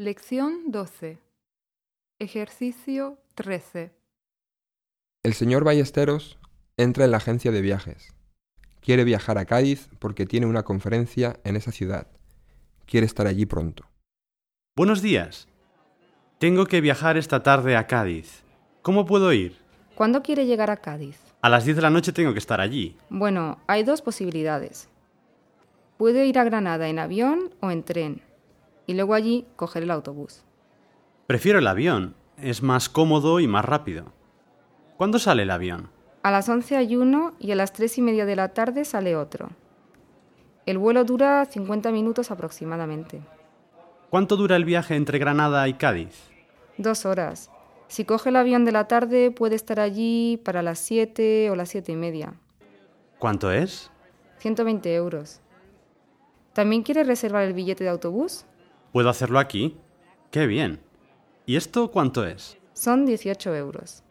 Lección 12. Ejercicio 13. El señor Ballesteros entra en la agencia de viajes. Quiere viajar a Cádiz porque tiene una conferencia en esa ciudad. Quiere estar allí pronto. Buenos días. Tengo que viajar esta tarde a Cádiz. ¿Cómo puedo ir? ¿Cuándo quiere llegar a Cádiz? A las 10 de la noche tengo que estar allí. Bueno, hay dos posibilidades. Puede ir a Granada en avión o en tren y luego allí coger el autobús. Prefiero el avión. Es más cómodo y más rápido. ¿Cuándo sale el avión? A las 11 hay uno y a las 3 y media de la tarde sale otro. El vuelo dura 50 minutos aproximadamente. ¿Cuánto dura el viaje entre Granada y Cádiz? Dos horas. Si coge el avión de la tarde puede estar allí para las 7 o las 7 y media. ¿Cuánto es? 120 euros. ¿También quiere reservar el billete de autobús? ¿Puedo hacerlo aquí? ¡Qué bien! ¿Y esto cuánto es? Son 18 euros.